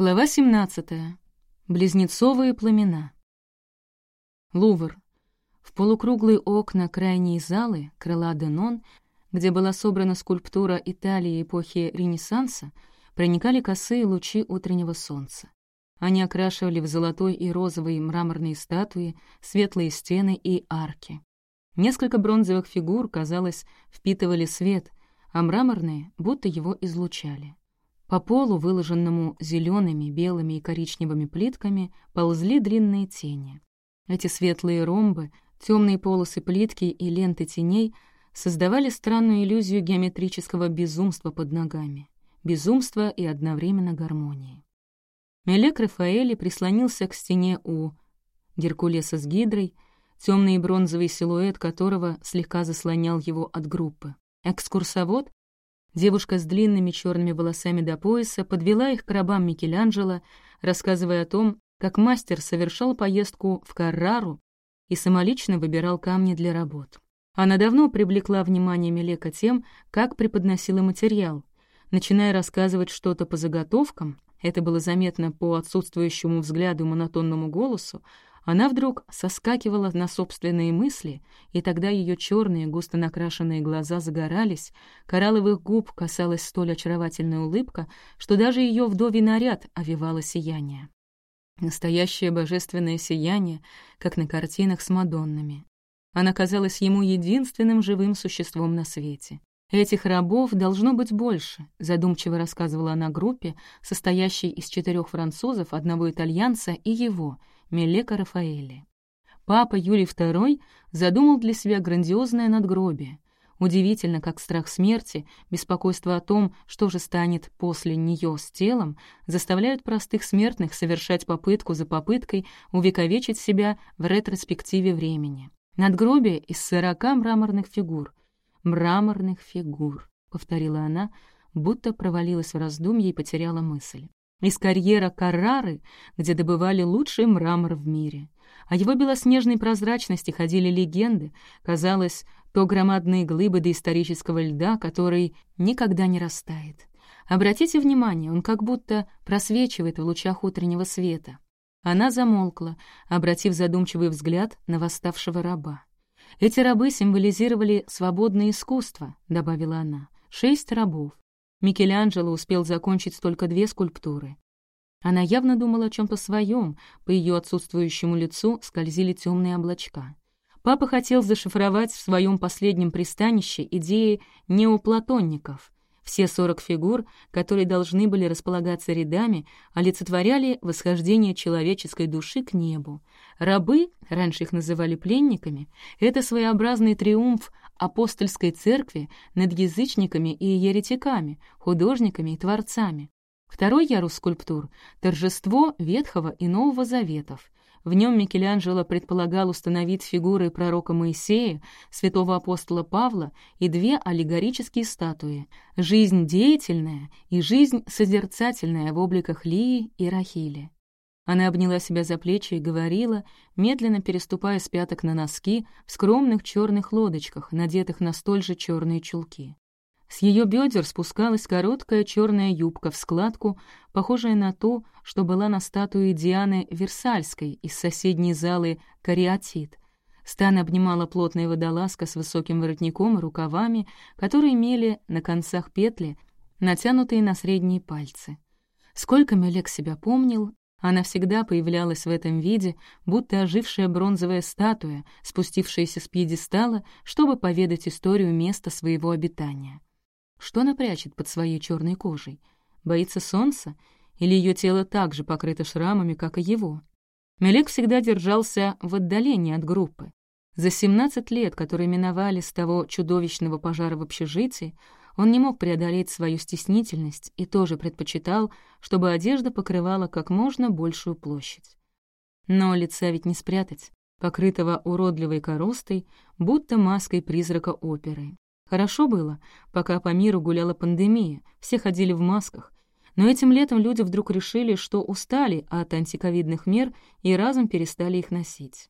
Глава 17. Близнецовые пламена. Лувр. В полукруглые окна крайней залы, крыла Денон, где была собрана скульптура Италии эпохи Ренессанса, проникали косые лучи утреннего солнца. Они окрашивали в золотой и розовый мраморные статуи, светлые стены и арки. Несколько бронзовых фигур, казалось, впитывали свет, а мраморные будто его излучали. По полу, выложенному зелеными, белыми и коричневыми плитками, ползли длинные тени. Эти светлые ромбы, темные полосы плитки и ленты теней создавали странную иллюзию геометрического безумства под ногами. Безумства и одновременно гармонии. Мелек Рафаэли прислонился к стене у Геркулеса с гидрой, темный бронзовый силуэт которого слегка заслонял его от группы. Экскурсовод Девушка с длинными черными волосами до пояса подвела их к рабам Микеланджело, рассказывая о том, как мастер совершал поездку в Каррару и самолично выбирал камни для работ. Она давно привлекла внимание Мелека тем, как преподносила материал. Начиная рассказывать что-то по заготовкам, это было заметно по отсутствующему взгляду и монотонному голосу, она вдруг соскакивала на собственные мысли, и тогда ее черные, густо накрашенные глаза загорались, коралловых губ касалась столь очаровательная улыбка, что даже ее вдовий наряд овивало сияние. Настоящее божественное сияние, как на картинах с Мадоннами. Она казалась ему единственным живым существом на свете. «Этих рабов должно быть больше», — задумчиво рассказывала она группе, состоящей из четырех французов, одного итальянца и его — Мелека Рафаэли. Папа Юрий II задумал для себя грандиозное надгробие. Удивительно, как страх смерти, беспокойство о том, что же станет после нее с телом, заставляют простых смертных совершать попытку за попыткой увековечить себя в ретроспективе времени. Надгробие из сорока мраморных фигур. «Мраморных фигур», — повторила она, будто провалилась в раздумье и потеряла мысль из карьера Каррары, где добывали лучший мрамор в мире. О его белоснежной прозрачности ходили легенды, казалось, то громадные глыбы доисторического льда, который никогда не растает. Обратите внимание, он как будто просвечивает в лучах утреннего света. Она замолкла, обратив задумчивый взгляд на восставшего раба. «Эти рабы символизировали свободное искусство», — добавила она. «Шесть рабов. Микеланджело успел закончить только две скульптуры. Она явно думала о чем-то своем, по ее отсутствующему лицу скользили темные облачка. Папа хотел зашифровать в своем последнем пристанище идеи неоплатонников. Все сорок фигур, которые должны были располагаться рядами, олицетворяли восхождение человеческой души к небу. Рабы, раньше их называли пленниками, это своеобразный триумф апостольской церкви над язычниками и еретиками, художниками и творцами. Второй ярус скульптур — торжество Ветхого и Нового Заветов. В нем Микеланджело предполагал установить фигуры пророка Моисея, святого апостола Павла и две аллегорические статуи — жизнь деятельная и жизнь созерцательная в обликах Лии и Рахили. Она обняла себя за плечи и говорила, медленно переступая с пяток на носки в скромных черных лодочках, надетых на столь же черные чулки. С ее бедер спускалась короткая черная юбка в складку, похожая на ту, что была на статуе Дианы Версальской из соседней залы «Кариатит». Стан обнимала плотная водолазка с высоким воротником и рукавами, которые имели на концах петли, натянутые на средние пальцы. Сколько Мелек себя помнил, она всегда появлялась в этом виде, будто ожившая бронзовая статуя, спустившаяся с пьедестала, чтобы поведать историю места своего обитания. Что она прячет под своей черной кожей? Боится солнца? Или ее тело так же покрыто шрамами, как и его? Мелек всегда держался в отдалении от группы. За 17 лет, которые миновали с того чудовищного пожара в общежитии, он не мог преодолеть свою стеснительность и тоже предпочитал, чтобы одежда покрывала как можно большую площадь. Но лица ведь не спрятать, покрытого уродливой коростой, будто маской призрака оперы. Хорошо было, пока по миру гуляла пандемия, все ходили в масках, но этим летом люди вдруг решили, что устали от антиковидных мер и разом перестали их носить.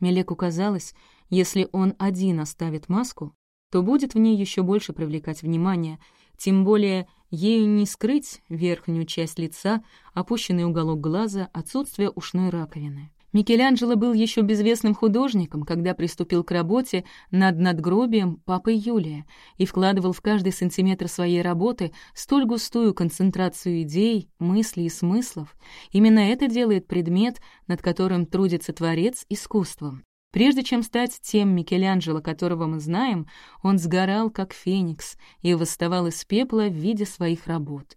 Мелеку казалось, если он один оставит маску, то будет в ней еще больше привлекать внимание, тем более ею не скрыть верхнюю часть лица, опущенный уголок глаза, отсутствие ушной раковины. Микеланджело был еще безвестным художником, когда приступил к работе над надгробием Папы Юлия и вкладывал в каждый сантиметр своей работы столь густую концентрацию идей, мыслей и смыслов. Именно это делает предмет, над которым трудится творец, искусством. Прежде чем стать тем Микеланджело, которого мы знаем, он сгорал, как феникс, и восставал из пепла в виде своих работ.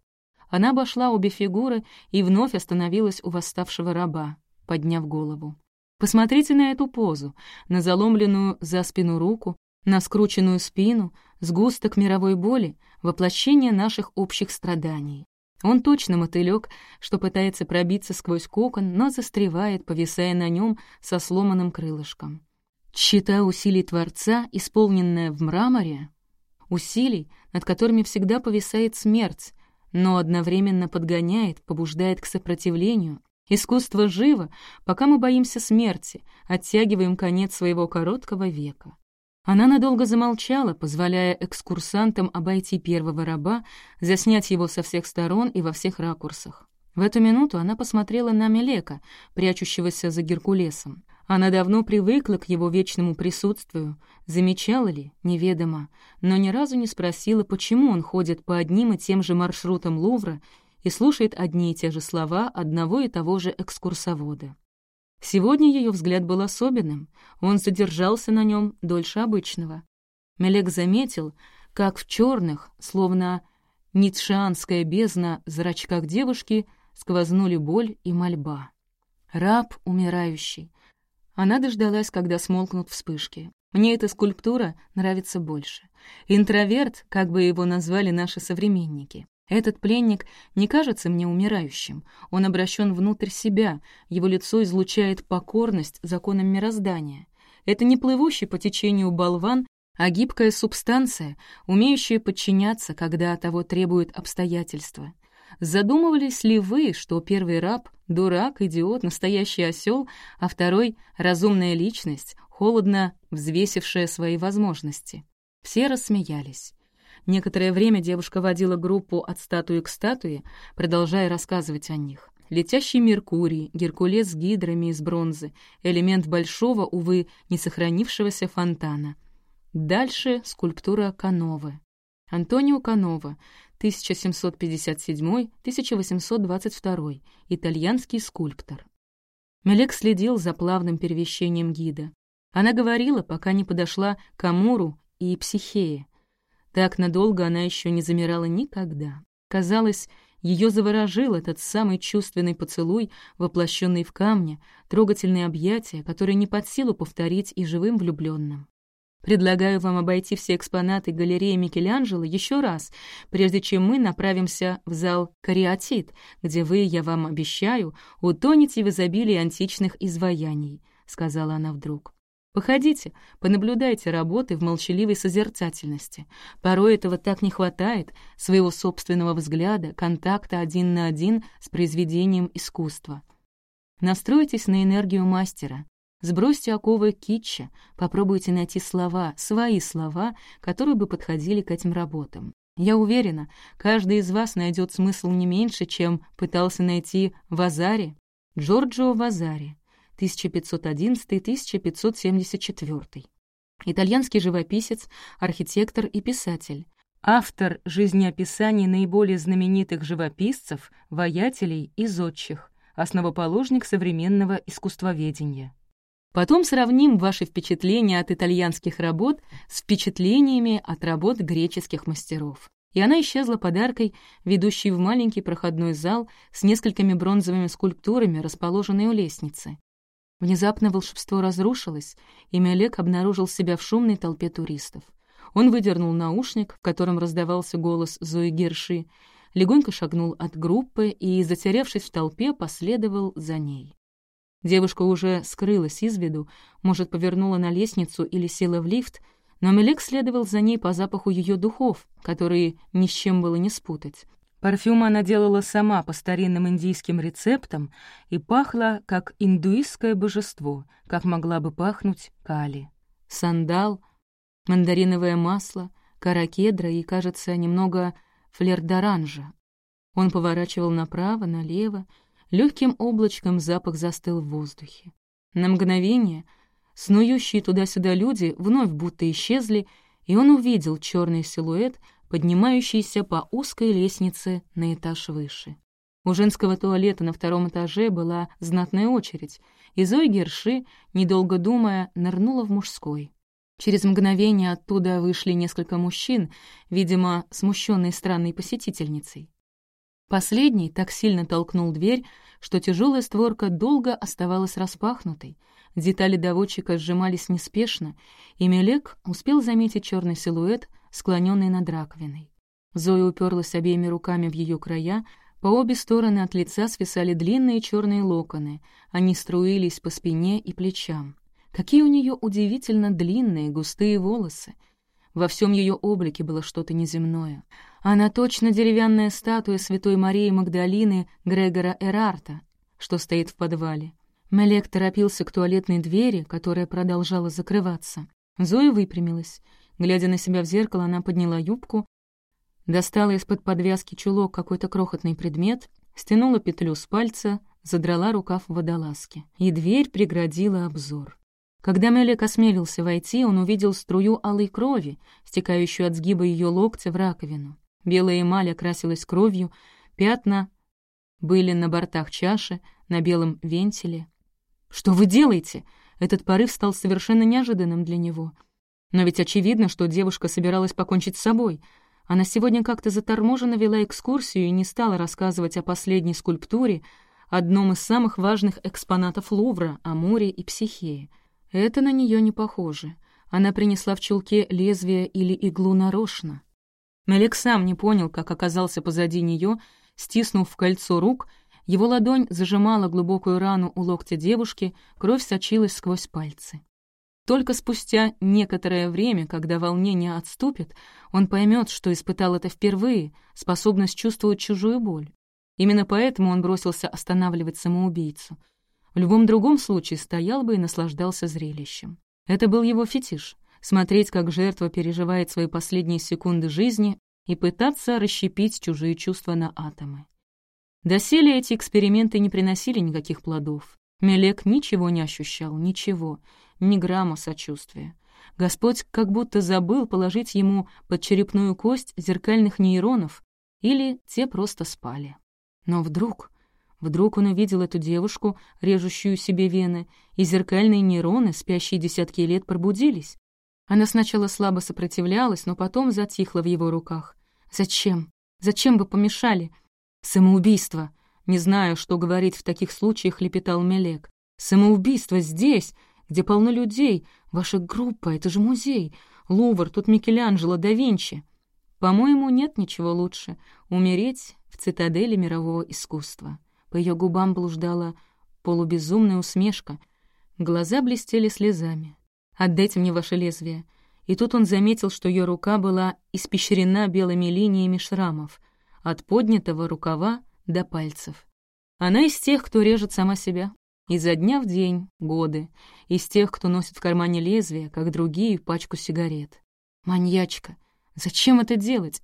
Она обошла обе фигуры и вновь остановилась у восставшего раба подняв голову. Посмотрите на эту позу, на заломленную за спину руку, на скрученную спину, сгусток мировой боли, воплощение наших общих страданий. Он точно мотылёк, что пытается пробиться сквозь кокон, но застревает, повисая на нем со сломанным крылышком. Чита усилий Творца, исполненная в мраморе, усилий, над которыми всегда повисает смерть, но одновременно подгоняет, побуждает к сопротивлению, Искусство живо, пока мы боимся смерти, оттягиваем конец своего короткого века. Она надолго замолчала, позволяя экскурсантам обойти первого раба, заснять его со всех сторон и во всех ракурсах. В эту минуту она посмотрела на Мелека, прячущегося за Геркулесом. Она давно привыкла к его вечному присутствию, замечала ли, неведомо, но ни разу не спросила, почему он ходит по одним и тем же маршрутам Лувра и слушает одни и те же слова одного и того же экскурсовода. Сегодня ее взгляд был особенным, он задержался на нем дольше обычного. Мелек заметил, как в черных, словно ницшеанская бездна, зрачках девушки сквознули боль и мольба. Раб умирающий. Она дождалась, когда смолкнут вспышки. Мне эта скульптура нравится больше. Интроверт, как бы его назвали наши современники. Этот пленник не кажется мне умирающим. Он обращен внутрь себя, его лицо излучает покорность законам мироздания. Это не плывущий по течению болван, а гибкая субстанция, умеющая подчиняться, когда того требуют обстоятельства. Задумывались ли вы, что первый раб — дурак, идиот, настоящий осел, а второй — разумная личность, холодно взвесившая свои возможности? Все рассмеялись. Некоторое время девушка водила группу от статуи к статуе, продолжая рассказывать о них. Летящий Меркурий, Геркулес с гидрами из бронзы, элемент большого, увы, не сохранившегося фонтана. Дальше скульптура Кановы. Антонио Канова, 1757-1822, итальянский скульптор. Мелек следил за плавным перемещением гида. Она говорила, пока не подошла к Амуру и Психее, так надолго она еще не замирала никогда. Казалось, ее заворожил этот самый чувственный поцелуй, воплощенный в камне, трогательные объятия, которые не под силу повторить и живым влюбленным. Предлагаю вам обойти все экспонаты галереи Микеланджело еще раз, прежде чем мы направимся в зал «Кариатит», где вы, я вам обещаю, утонете в изобилии античных изваяний», — сказала она вдруг. Походите, понаблюдайте работы в молчаливой созерцательности. Порой этого так не хватает, своего собственного взгляда, контакта один на один с произведением искусства. Настройтесь на энергию мастера. Сбросьте оковы китча, попробуйте найти слова, свои слова, которые бы подходили к этим работам. Я уверена, каждый из вас найдет смысл не меньше, чем пытался найти Вазари, Джорджио Вазари, 1511-1574. Итальянский живописец, архитектор и писатель. Автор жизнеописаний наиболее знаменитых живописцев, воятелей и зодчих, основоположник современного искусствоведения. Потом сравним ваши впечатления от итальянских работ с впечатлениями от работ греческих мастеров. И она исчезла подаркой, ведущей в маленький проходной зал с несколькими бронзовыми скульптурами, расположенной у лестницы. Внезапно волшебство разрушилось, и Мелек обнаружил себя в шумной толпе туристов. Он выдернул наушник, в котором раздавался голос Зои Герши, легонько шагнул от группы и, затерявшись в толпе, последовал за ней. Девушка уже скрылась из виду, может, повернула на лестницу или села в лифт, но Мелек следовал за ней по запаху ее духов, которые ни с чем было не спутать. Парфюм она делала сама по старинным индийским рецептам и пахла как индуистское божество, как могла бы пахнуть кали. Сандал, мандариновое масло, кора кедра и, кажется, немного флер d'orange. Он поворачивал направо, налево, легким облачком запах застыл в воздухе. На мгновение снующие туда-сюда люди вновь будто исчезли, и он увидел черный силуэт, поднимающийся по узкой лестнице на этаж выше. У женского туалета на втором этаже была знатная очередь, и Зоя Герши, недолго думая, нырнула в мужской. Через мгновение оттуда вышли несколько мужчин, видимо, смущенные странной посетительницей. Последний так сильно толкнул дверь, что тяжелая створка долго оставалась распахнутой. Детали доводчика сжимались неспешно, и Мелек успел заметить черный силуэт, склоненный над раковиной. Зоя уперлась обеими руками в ее края, по обе стороны от лица свисали длинные черные локоны, они струились по спине и плечам. Какие у нее удивительно длинные, густые волосы. Во всем ее облике было что-то неземное. Она точно деревянная статуя святой Марии Магдалины Грегора Эрарта, что стоит в подвале. Мелек торопился к туалетной двери, которая продолжала закрываться. Зоя выпрямилась. Глядя на себя в зеркало, она подняла юбку, достала из-под подвязки чулок какой-то крохотный предмет, стянула петлю с пальца, задрала рукав в водолазке, и дверь преградила обзор. Когда Мелек осмелился войти, он увидел струю алой крови, стекающую от сгиба ее локтя в раковину. Белая эмаль окрасилась кровью, пятна были на бортах чаши, на белом вентиле. «Что вы делаете?» Этот порыв стал совершенно неожиданным для него. Но ведь очевидно, что девушка собиралась покончить с собой. Она сегодня как-то заторможенно вела экскурсию и не стала рассказывать о последней скульптуре, одном из самых важных экспонатов Лувра, о море и психее — это на нее не похоже. Она принесла в чулке лезвие или иглу нарочно. Мелек сам не понял, как оказался позади нее, стиснув в кольцо рук, его ладонь зажимала глубокую рану у локтя девушки, кровь сочилась сквозь пальцы. Только спустя некоторое время, когда волнение отступит, он поймет, что испытал это впервые, способность чувствовать чужую боль. Именно поэтому он бросился останавливать самоубийцу — в любом другом случае стоял бы и наслаждался зрелищем. Это был его фетиш — смотреть, как жертва переживает свои последние секунды жизни и пытаться расщепить чужие чувства на атомы. Доселе эти эксперименты не приносили никаких плодов. Мелек ничего не ощущал, ничего, ни грамма сочувствия. Господь как будто забыл положить ему под черепную кость зеркальных нейронов, или те просто спали. Но вдруг Вдруг он увидел эту девушку, режущую себе вены, и зеркальные нейроны, спящие десятки лет, пробудились. Она сначала слабо сопротивлялась, но потом затихла в его руках. «Зачем? Зачем вы помешали?» «Самоубийство!» Не знаю, что говорить в таких случаях, лепетал Мелек. «Самоубийство здесь, где полно людей. Ваша группа — это же музей. Лувр, тут Микеланджело, да Винчи. По-моему, нет ничего лучше — умереть в цитадели мирового искусства». По ее губам блуждала полубезумная усмешка. Глаза блестели слезами. «Отдайте мне ваше лезвие». И тут он заметил, что ее рука была испещрена белыми линиями шрамов, от поднятого рукава до пальцев. Она из тех, кто режет сама себя. Изо дня в день, годы. Из тех, кто носит в кармане лезвие, как другие, пачку сигарет. Маньячка. Зачем это делать?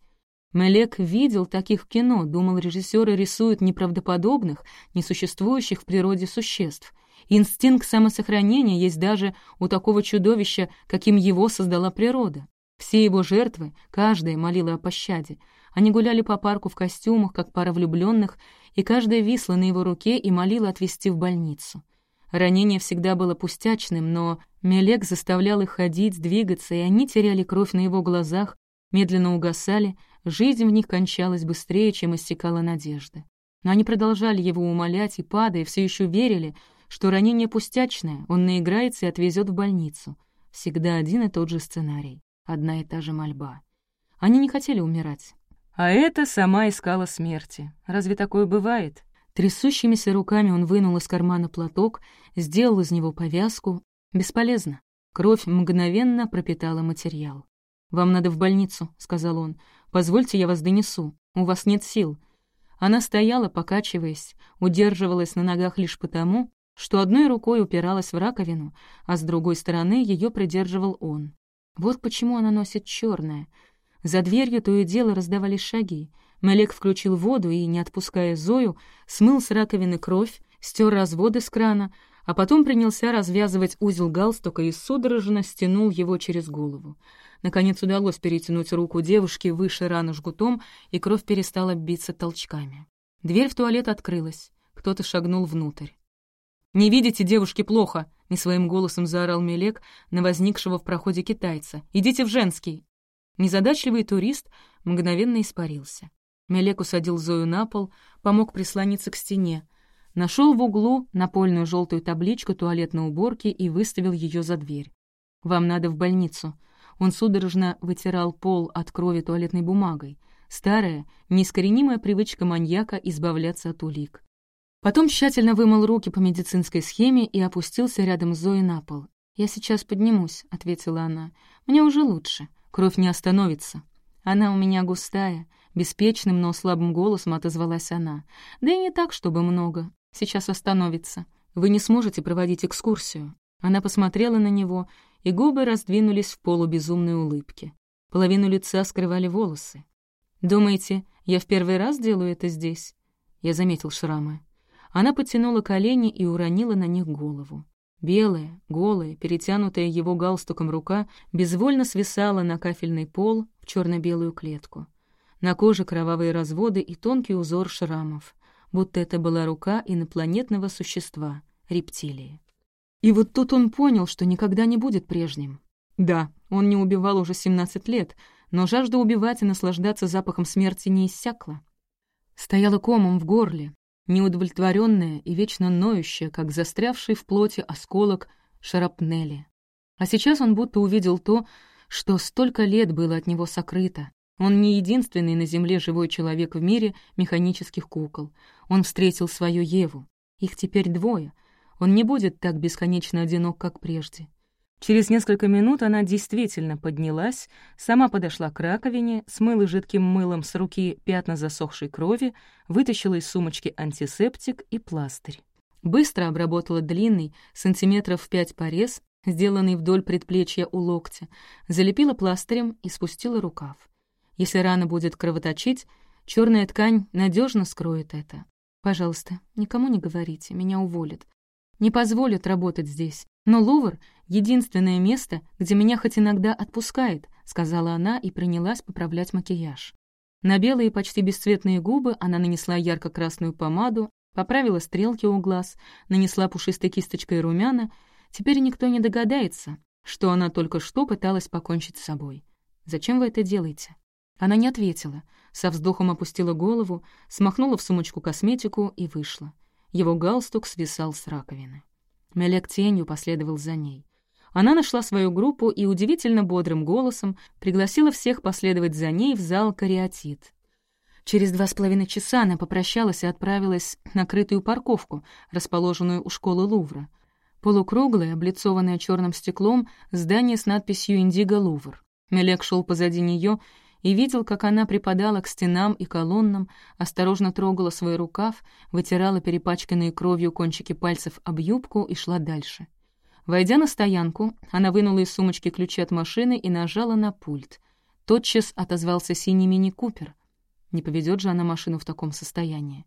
Мелек видел таких в кино, думал, режиссеры рисуют неправдоподобных, несуществующих в природе существ. Инстинкт самосохранения есть даже у такого чудовища, каким его создала природа. Все его жертвы, каждая молила о пощаде. Они гуляли по парку в костюмах, как пара влюбленных, и каждая висла на его руке и молила отвезти в больницу. Ранение всегда было пустячным, но Мелек заставлял их ходить, двигаться, и они теряли кровь на его глазах, медленно угасали, жизнь в них кончалась быстрее, чем истекала надежда. Но они продолжали его умолять и, падая, все еще верили, что ранение пустячное, он наиграется и отвезет в больницу. Всегда один и тот же сценарий, одна и та же мольба. Они не хотели умирать. А это сама искала смерти. Разве такое бывает? Трясущимися руками он вынул из кармана платок, сделал из него повязку. Бесполезно. Кровь мгновенно пропитала материал. «Вам надо в больницу», — сказал он. «Позвольте, я вас донесу. У вас нет сил». Она стояла, покачиваясь, удерживалась на ногах лишь потому, что одной рукой упиралась в раковину, а с другой стороны ее придерживал он. Вот почему она носит черное. За дверью то и дело раздавались шаги. Мелек включил воду и, не отпуская Зою, смыл с раковины кровь, стер разводы с крана, а потом принялся развязывать узел галстука и судорожно стянул его через голову. Наконец удалось перетянуть руку девушки выше раны жгутом, и кровь перестала биться толчками. Дверь в туалет открылась. Кто-то шагнул внутрь. «Не видите, девушки, плохо!» — не своим голосом заорал Мелек на возникшего в проходе китайца. «Идите в женский!» Незадачливый турист мгновенно испарился. Мелек усадил Зою на пол, помог прислониться к стене, нашел в углу напольную желтую табличку туалетной уборки и выставил ее за дверь. «Вам надо в больницу». Он судорожно вытирал пол от крови туалетной бумагой. Старая, неискоренимая привычка маньяка избавляться от улик. Потом тщательно вымыл руки по медицинской схеме и опустился рядом с Зоей на пол. «Я сейчас поднимусь», — ответила она. «Мне уже лучше. Кровь не остановится. Она у меня густая». Беспечным, но слабым голосом отозвалась она. «Да и не так, чтобы много. Сейчас остановится. Вы не сможете проводить экскурсию». Она посмотрела на него, и губы раздвинулись в полубезумной улыбке. Половину лица скрывали волосы. «Думаете, я в первый раз делаю это здесь?» Я заметил шрамы. Она подтянула колени и уронила на них голову. Белая, голая, перетянутая его галстуком рука безвольно свисала на кафельный пол в черно белую клетку. На коже кровавые разводы и тонкий узор шрамов, будто это была рука инопланетного существа, рептилии. И вот тут он понял, что никогда не будет прежним. Да, он не убивал уже 17 лет, но жажда убивать и наслаждаться запахом смерти не иссякла. Стояла комом в горле, неудовлетворенная и вечно ноющая, как застрявший в плоти осколок шарапнели. А сейчас он будто увидел то, что столько лет было от него сокрыто. Он не единственный на Земле живой человек в мире механических кукол. Он встретил свою Еву. Их теперь двое. Он не будет так бесконечно одинок, как прежде. Через несколько минут она действительно поднялась, сама подошла к раковине, смыла жидким мылом с руки пятна засохшей крови, вытащила из сумочки антисептик и пластырь. Быстро обработала длинный, сантиметров в пять порез, сделанный вдоль предплечья у локтя, залепила пластырем и спустила рукав. Если рана будет кровоточить, черная ткань надежно скроет это. Пожалуйста, никому не говорите, меня уволят. Не позволят работать здесь. Но Лувр — единственное место, где меня хоть иногда отпускает», — сказала она и принялась поправлять макияж. На белые почти бесцветные губы она нанесла ярко-красную помаду, поправила стрелки у глаз, нанесла пушистой кисточкой румяна. Теперь никто не догадается, что она только что пыталась покончить с собой. «Зачем вы это делаете?» Она не ответила, со вздохом опустила голову, смахнула в сумочку косметику и вышла. Его галстук свисал с раковины. Мелек тенью последовал за ней. Она нашла свою группу и удивительно бодрым голосом пригласила всех последовать за ней в зал «Кариатит». Через два с половиной часа она попрощалась и отправилась на крытую парковку, расположенную у школы Лувра. Полукруглое, облицованное черным стеклом, здание с надписью «Индиго Лувр». Мелек шел позади нее и видел, как она припадала к стенам и колоннам, осторожно трогала свой рукав, вытирала перепачканные кровью кончики пальцев об юбку и шла дальше. Войдя на стоянку, она вынула из сумочки ключи от машины и нажала на пульт. Тотчас отозвался синий мини-купер. Не поведет же она машину в таком состоянии.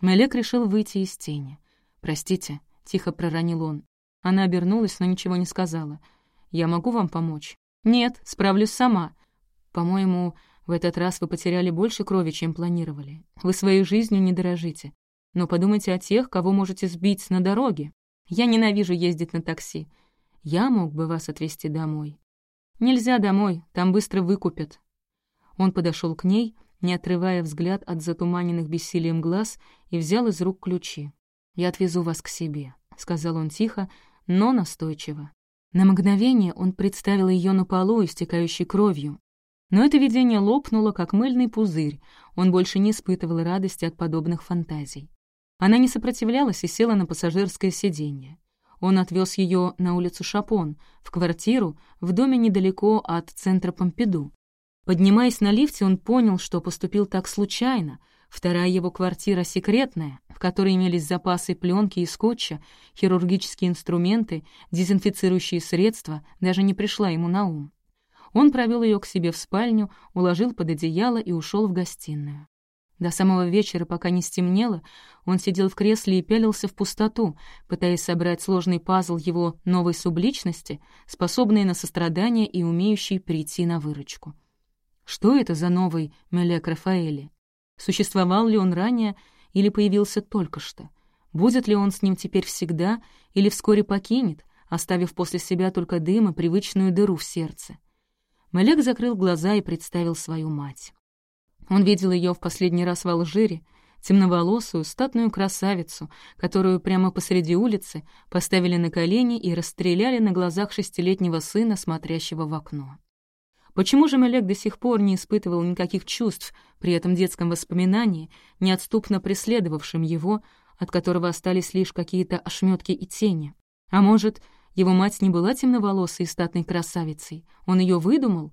Мелек решил выйти из тени. «Простите», — тихо проронил он. Она обернулась, но ничего не сказала. «Я могу вам помочь?» «Нет, справлюсь сама», по-моему, в этот раз вы потеряли больше крови, чем планировали. Вы своей жизнью не дорожите. Но подумайте о тех, кого можете сбить на дороге. Я ненавижу ездить на такси. Я мог бы вас отвезти домой. Нельзя домой, там быстро выкупят. Он подошел к ней, не отрывая взгляд от затуманенных бессилием глаз, и взял из рук ключи. «Я отвезу вас к себе», — сказал он тихо, но настойчиво. На мгновение он представил ее на полу, истекающей кровью, но это видение лопнуло, как мыльный пузырь, он больше не испытывал радости от подобных фантазий. Она не сопротивлялась и села на пассажирское сиденье. Он отвез ее на улицу Шапон, в квартиру, в доме недалеко от центра Помпиду. Поднимаясь на лифте, он понял, что поступил так случайно. Вторая его квартира секретная, в которой имелись запасы пленки и скотча, хирургические инструменты, дезинфицирующие средства, даже не пришла ему на ум. Он провел ее к себе в спальню, уложил под одеяло и ушел в гостиную. До самого вечера, пока не стемнело, он сидел в кресле и пялился в пустоту, пытаясь собрать сложный пазл его новой субличности, способной на сострадание и умеющей прийти на выручку. Что это за новый Мелек Рафаэли? Существовал ли он ранее или появился только что? Будет ли он с ним теперь всегда или вскоре покинет, оставив после себя только дым и привычную дыру в сердце? Мелек закрыл глаза и представил свою мать. Он видел ее в последний раз в Алжире, темноволосую, статную красавицу, которую прямо посреди улицы поставили на колени и расстреляли на глазах шестилетнего сына, смотрящего в окно. Почему же Мелек до сих пор не испытывал никаких чувств при этом детском воспоминании, неотступно преследовавшем его, от которого остались лишь какие-то ошметки и тени? А может, его мать не была темноволосой и статной красавицей, он ее выдумал?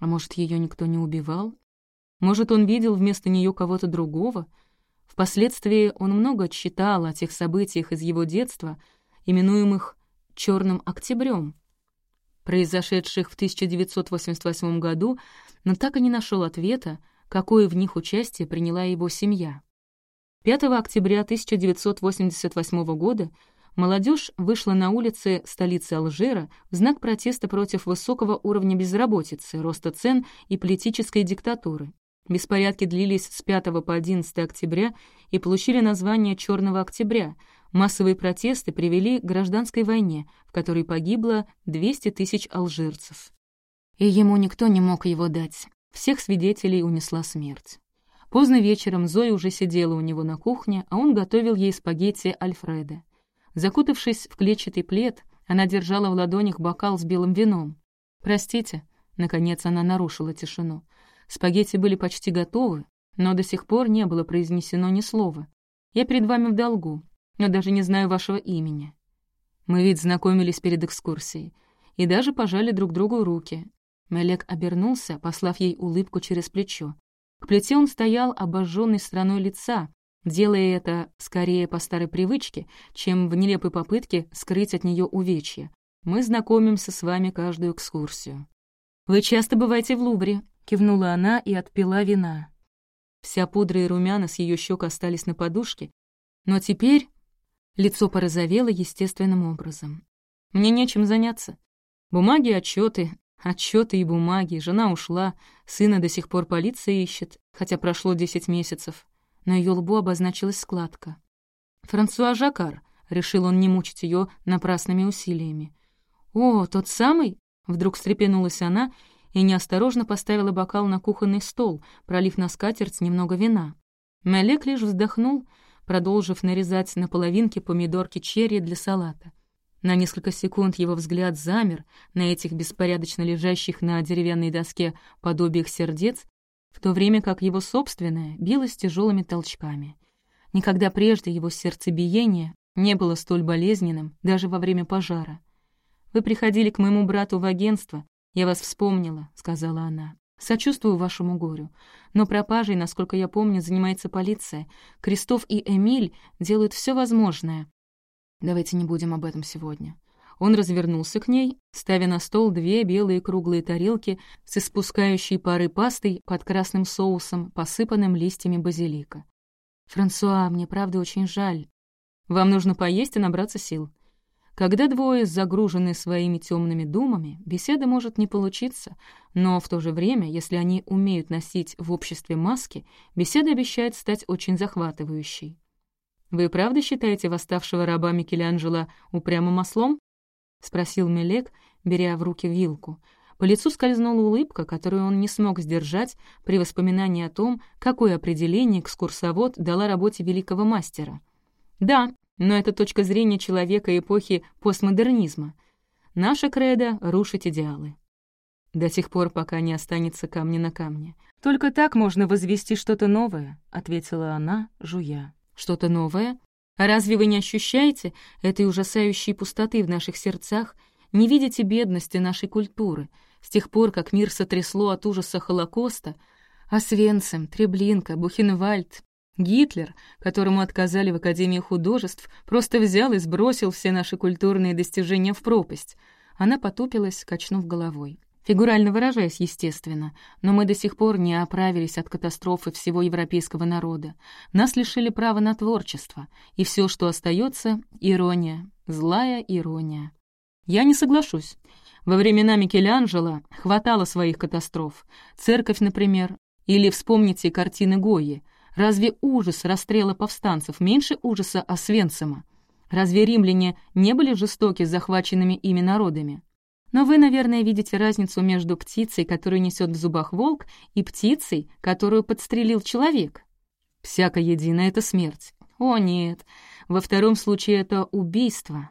А может, ее никто не убивал? Может, он видел вместо нее кого-то другого? Впоследствии он много читал о тех событиях из его детства, именуемых «Черным октябрем», произошедших в 1988 году, но так и не нашел ответа, какое в них участие приняла его семья. 5 октября 1988 года молодежь вышла на улицы столицы Алжира в знак протеста против высокого уровня безработицы, роста цен и политической диктатуры. Беспорядки длились с 5 по 11 октября и получили название «Черного октября». Массовые протесты привели к гражданской войне, в которой погибло 200 тысяч алжирцев. И ему никто не мог его дать. Всех свидетелей унесла смерть. Поздно вечером Зоя уже сидела у него на кухне, а он готовил ей спагетти Альфреда. Закутавшись в клетчатый плед, она держала в ладонях бокал с белым вином. «Простите», — наконец она нарушила тишину, — Спагетти были почти готовы, но до сих пор не было произнесено ни слова. Я перед вами в долгу, но даже не знаю вашего имени. Мы ведь знакомились перед экскурсией и даже пожали друг другу руки. Мелек обернулся, послав ей улыбку через плечо. К плите он стоял обожженной стороной лица, делая это скорее по старой привычке, чем в нелепой попытке скрыть от нее увечья. Мы знакомимся с вами каждую экскурсию. Вы часто бываете в Лувре, кивнула она и отпила вина. Вся пудра и румяна с ее щек остались на подушке, но теперь лицо порозовело естественным образом. Мне нечем заняться. Бумаги, отчеты, отчеты и бумаги. Жена ушла, сына до сих пор полиция ищет, хотя прошло десять месяцев. На ее лбу обозначилась складка. «Франсуа Жакар», — решил он не мучить ее напрасными усилиями. «О, тот самый?» — вдруг встрепенулась она и неосторожно поставила бокал на кухонный стол, пролив на скатерть немного вина. Малек лишь вздохнул, продолжив нарезать на половинки помидорки черри для салата. На несколько секунд его взгляд замер на этих беспорядочно лежащих на деревянной доске подобиях сердец, в то время как его собственное билось тяжелыми толчками. Никогда прежде его сердцебиение не было столь болезненным, даже во время пожара. «Вы приходили к моему брату в агентство, «Я вас вспомнила», — сказала она. «Сочувствую вашему горю. Но пропажей, насколько я помню, занимается полиция. Крестов и Эмиль делают все возможное. Давайте не будем об этом сегодня». Он развернулся к ней, ставя на стол две белые круглые тарелки с испускающей пары пастой под красным соусом, посыпанным листьями базилика. «Франсуа, мне правда очень жаль. Вам нужно поесть и набраться сил. Когда двое загружены своими темными думами, беседа может не получиться, но в то же время, если они умеют носить в обществе маски, беседа обещает стать очень захватывающей. «Вы правда считаете восставшего раба Микеланджело упрямым ослом?» — спросил Мелек, беря в руки вилку. По лицу скользнула улыбка, которую он не смог сдержать при воспоминании о том, какое определение экскурсовод дала работе великого мастера. «Да, но это точка зрения человека эпохи постмодернизма. Наша кредо — рушить идеалы. До тех пор, пока не останется камня на камне. «Только так можно возвести что-то новое», — ответила она, жуя. «Что-то новое? Разве вы не ощущаете этой ужасающей пустоты в наших сердцах, не видите бедности нашей культуры, с тех пор, как мир сотрясло от ужаса Холокоста, а Свенцем, Треблинка, Бухенвальд, Гитлер, которому отказали в Академии художеств, просто взял и сбросил все наши культурные достижения в пропасть. Она потупилась, качнув головой. Фигурально выражаясь, естественно, но мы до сих пор не оправились от катастрофы всего европейского народа. Нас лишили права на творчество, и все, что остается, ирония, злая ирония. Я не соглашусь. Во времена Микеланджело хватало своих катастроф. Церковь, например, или вспомните картины Гои. Разве ужас расстрела повстанцев меньше ужаса Освенцима? Разве римляне не были жестоки с захваченными ими народами? Но вы, наверное, видите разницу между птицей, которую несет в зубах волк, и птицей, которую подстрелил человек. Всяко едино — это смерть. О, нет, во втором случае это убийство.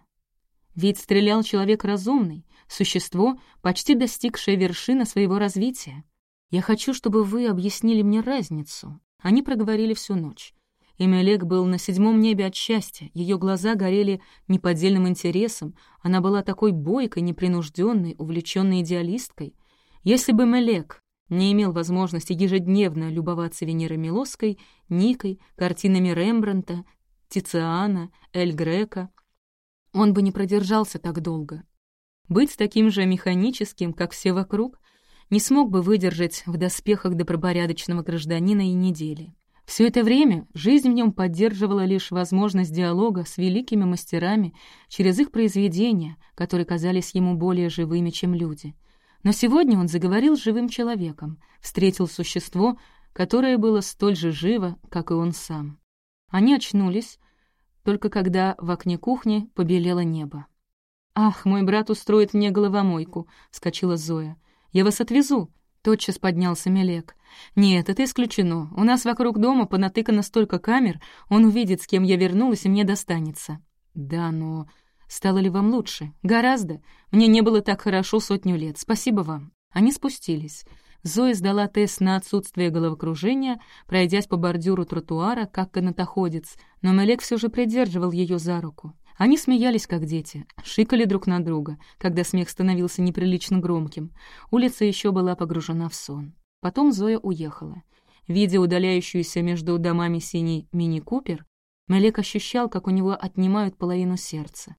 Ведь стрелял человек разумный, существо, почти достигшее вершины своего развития. Я хочу, чтобы вы объяснили мне разницу. Они проговорили всю ночь. Эмилек был на седьмом небе от счастья, ее глаза горели неподдельным интересом, она была такой бойкой, непринужденной, увлеченной идеалисткой. Если бы Мелек не имел возможности ежедневно любоваться Венерой Милоской, Никой, картинами Рембранта, Тициана, Эль Грека, он бы не продержался так долго. Быть таким же механическим, как все вокруг, не смог бы выдержать в доспехах добропорядочного гражданина и недели. Все это время жизнь в нем поддерживала лишь возможность диалога с великими мастерами через их произведения, которые казались ему более живыми, чем люди. Но сегодня он заговорил с живым человеком, встретил существо, которое было столь же живо, как и он сам. Они очнулись, только когда в окне кухни побелело небо. «Ах, мой брат устроит мне головомойку», — вскочила Зоя. «Я вас отвезу», Тотчас поднялся Мелек. «Нет, это исключено. У нас вокруг дома понатыкано столько камер, он увидит, с кем я вернулась, и мне достанется». «Да, но стало ли вам лучше? Гораздо. Мне не было так хорошо сотню лет. Спасибо вам». Они спустились. Зоя сдала тест на отсутствие головокружения, пройдясь по бордюру тротуара, как канатоходец, но Мелек все же придерживал ее за руку. Они смеялись, как дети, шикали друг на друга, когда смех становился неприлично громким. Улица еще была погружена в сон. Потом Зоя уехала. Видя удаляющуюся между домами синий мини-купер, Мелек ощущал, как у него отнимают половину сердца.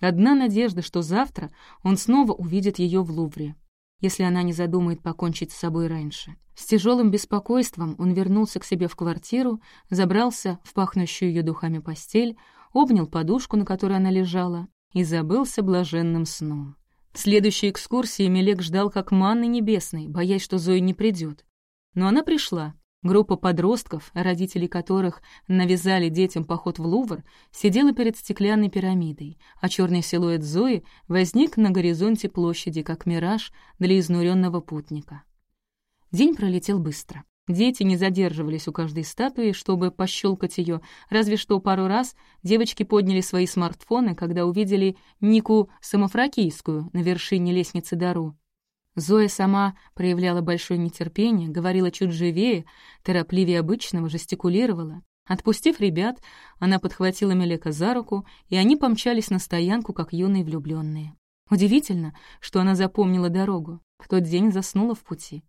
Одна надежда, что завтра он снова увидит ее в Лувре, если она не задумает покончить с собой раньше. С тяжелым беспокойством он вернулся к себе в квартиру, забрался в пахнущую ее духами постель, обнял подушку, на которой она лежала, и забылся блаженным сном. В следующей экскурсии Мелек ждал как манны небесной, боясь, что Зоя не придет. Но она пришла. Группа подростков, родители которых навязали детям поход в Лувр, сидела перед стеклянной пирамидой, а черный силуэт Зои возник на горизонте площади, как мираж для изнуренного путника. День пролетел быстро. Дети не задерживались у каждой статуи, чтобы пощелкать ее, разве что пару раз девочки подняли свои смартфоны, когда увидели Нику Самофракийскую на вершине лестницы Дару. Зоя сама проявляла большое нетерпение, говорила чуть живее, торопливее обычного, жестикулировала. Отпустив ребят, она подхватила Мелека за руку, и они помчались на стоянку, как юные влюбленные. Удивительно, что она запомнила дорогу. В тот день заснула в пути.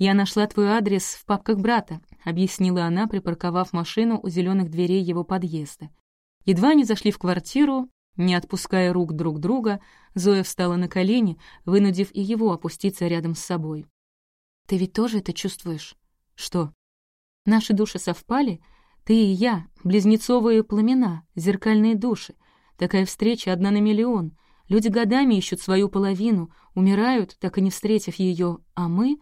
«Я нашла твой адрес в папках брата», — объяснила она, припарковав машину у зеленых дверей его подъезда. Едва они зашли в квартиру, не отпуская рук друг друга, Зоя встала на колени, вынудив и его опуститься рядом с собой. «Ты ведь тоже это чувствуешь?» «Что?» «Наши души совпали? Ты и я, близнецовые пламена, зеркальные души. Такая встреча одна на миллион. Люди годами ищут свою половину, умирают, так и не встретив ее, а мы...»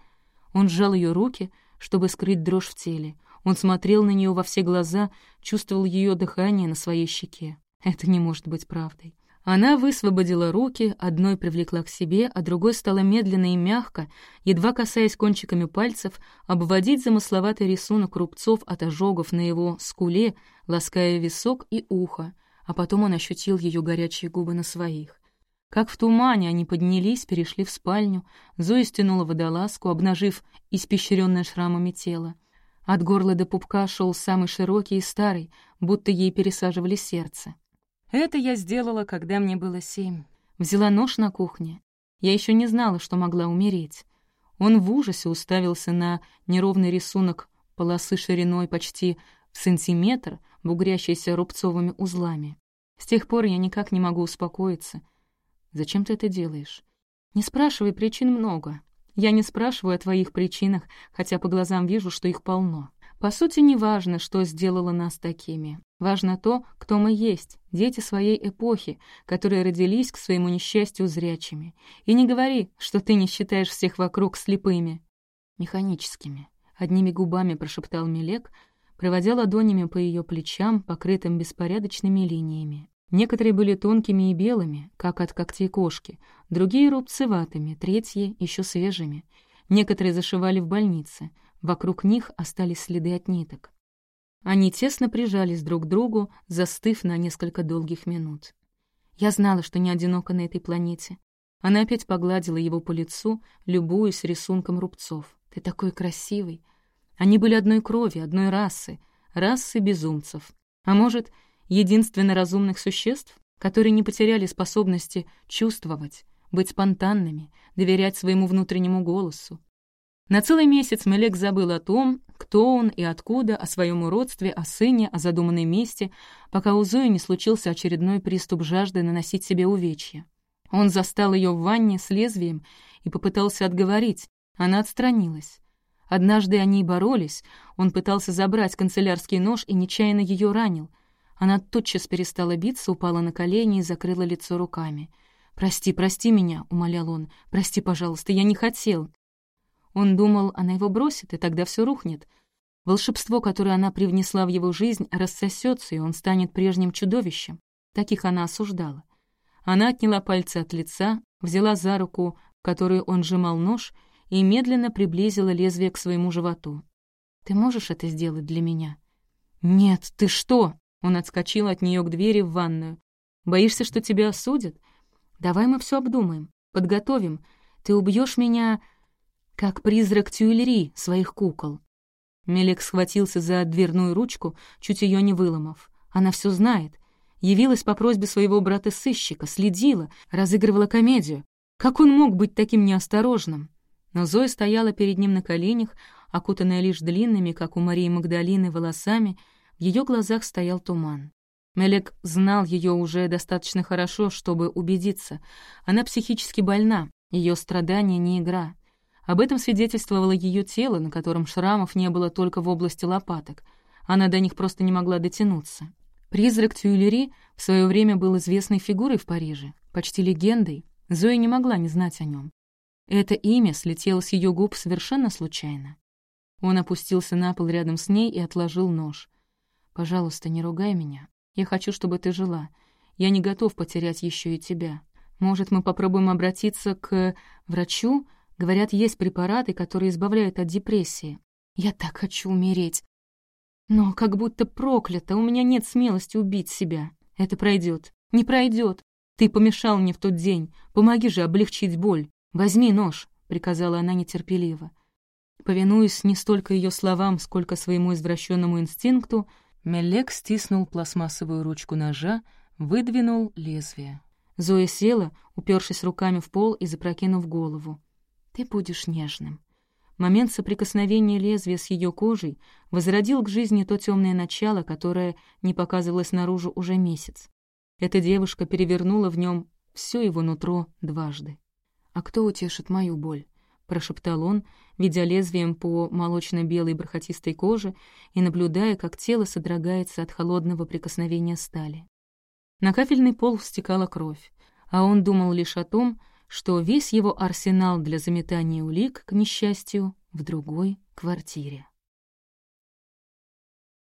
Он сжал ее руки, чтобы скрыть дрожь в теле. Он смотрел на нее во все глаза, чувствовал ее дыхание на своей щеке. Это не может быть правдой. Она высвободила руки, одной привлекла к себе, а другой стала медленно и мягко, едва касаясь кончиками пальцев, обводить замысловатый рисунок рубцов от ожогов на его скуле, лаская висок и ухо, а потом он ощутил ее горячие губы на своих. Как в тумане они поднялись, перешли в спальню. Зоя стянула водолазку, обнажив испещренное шрамами тело. От горла до пупка шел самый широкий и старый, будто ей пересаживали сердце. Это я сделала, когда мне было семь. Взяла нож на кухне. Я еще не знала, что могла умереть. Он в ужасе уставился на неровный рисунок полосы шириной почти в сантиметр, бугрящейся рубцовыми узлами. С тех пор я никак не могу успокоиться — Зачем ты это делаешь? Не спрашивай, причин много. Я не спрашиваю о твоих причинах, хотя по глазам вижу, что их полно. По сути, не важно, что сделало нас такими. Важно то, кто мы есть, дети своей эпохи, которые родились к своему несчастью зрячими. И не говори, что ты не считаешь всех вокруг слепыми. Механическими. Одними губами прошептал Милек, проводя ладонями по ее плечам, покрытым беспорядочными линиями. Некоторые были тонкими и белыми, как от когтей кошки, другие — рубцеватыми, третьи — еще свежими. Некоторые зашивали в больнице, вокруг них остались следы от ниток. Они тесно прижались друг к другу, застыв на несколько долгих минут. Я знала, что не одинока на этой планете. Она опять погладила его по лицу, любуясь рисунком рубцов. «Ты такой красивый!» Они были одной крови, одной расы, расы безумцев. А может, единственно разумных существ, которые не потеряли способности чувствовать, быть спонтанными, доверять своему внутреннему голосу. На целый месяц Мелек забыл о том, кто он и откуда, о своем уродстве, о сыне, о задуманной мести, пока у Зои не случился очередной приступ жажды наносить себе увечья. Он застал ее в ванне с лезвием и попытался отговорить. Она отстранилась. Однажды они боролись, он пытался забрать канцелярский нож и нечаянно ее ранил. Она тотчас перестала биться, упала на колени и закрыла лицо руками. «Прости, прости меня», — умолял он. «Прости, пожалуйста, я не хотел». Он думал, она его бросит, и тогда все рухнет. Волшебство, которое она привнесла в его жизнь, рассосется, и он станет прежним чудовищем. Таких она осуждала. Она отняла пальцы от лица, взяла за руку, в которую он сжимал нож, и медленно приблизила лезвие к своему животу. «Ты можешь это сделать для меня?» «Нет, ты что?» Он отскочил от нее к двери в ванную. «Боишься, что тебя осудят? Давай мы все обдумаем, подготовим. Ты убьешь меня, как призрак Тюильри своих кукол». Мелек схватился за дверную ручку, чуть ее не выломав. Она все знает. Явилась по просьбе своего брата-сыщика, следила, разыгрывала комедию. Как он мог быть таким неосторожным? Но Зоя стояла перед ним на коленях, окутанная лишь длинными, как у Марии Магдалины, волосами, в ее глазах стоял туман. Мелек знал ее уже достаточно хорошо, чтобы убедиться. Она психически больна, ее страдания не игра. Об этом свидетельствовало ее тело, на котором шрамов не было только в области лопаток. Она до них просто не могла дотянуться. Призрак Тюильри в свое время был известной фигурой в Париже, почти легендой. Зоя не могла не знать о нем. Это имя слетело с ее губ совершенно случайно. Он опустился на пол рядом с ней и отложил нож. «Пожалуйста, не ругай меня. Я хочу, чтобы ты жила. Я не готов потерять еще и тебя. Может, мы попробуем обратиться к врачу? Говорят, есть препараты, которые избавляют от депрессии. Я так хочу умереть. Но как будто проклято, у меня нет смелости убить себя. Это пройдет. Не пройдет. Ты помешал мне в тот день. Помоги же облегчить боль. «Возьми нож», — приказала она нетерпеливо. Повинуясь не столько ее словам, сколько своему извращенному инстинкту, Мелек стиснул пластмассовую ручку ножа, выдвинул лезвие. Зоя села, упершись руками в пол и запрокинув голову. «Ты будешь нежным». Момент соприкосновения лезвия с ее кожей возродил к жизни то темное начало, которое не показывалось наружу уже месяц. Эта девушка перевернула в нем все его нутро дважды. «А кто утешит мою боль?» — прошептал он, ведя лезвием по молочно-белой бархатистой коже и наблюдая, как тело содрогается от холодного прикосновения стали. На кафельный пол стекала кровь, а он думал лишь о том, что весь его арсенал для заметания улик, к несчастью, в другой квартире.